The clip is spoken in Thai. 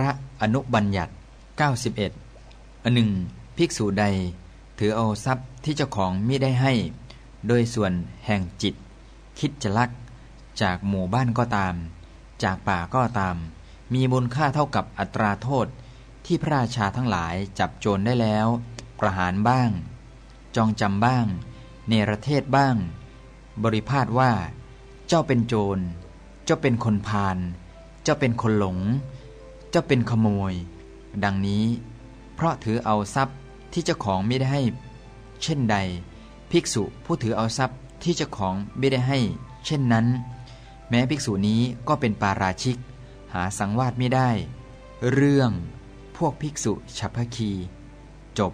ระอนุบัญญัติ 91อันหนึ่งภิกษุใด ถือเอาทรัพย์ที่เจ้าของมิได้ให้ โดยส่วนแห่งจิต คิดจะลัก จากหมู่บ้านก็ตาม จากป่าก็ตาม มีมูลค่าเท่ากับอัตราโทษ ที่พระราชาทั้งหลายจับโจรได้แล้ว ประหารบ้าง จองจำบ้าง เนรเทศบ้าง บริพาทว่า เจ้าเป็นโจร เจ้าเป็นคนพาลเจ้าเป็นคนหลง จ้าเป็นขโมย ดังนี้ เพราะถือเอาทรัพย์ที่เจ้าของไม่ได้ให้ เช่นใด ภิกษุผู้ถือเอาทรัพย์ที่เจ้าของไม่ได้ให้ เช่นนั้น แม้ภิกษุนี้ก็เป็นปาราชิก หาสังวาสไม่ได้ เรื่องพวกภิกษุฉัพพคี จบ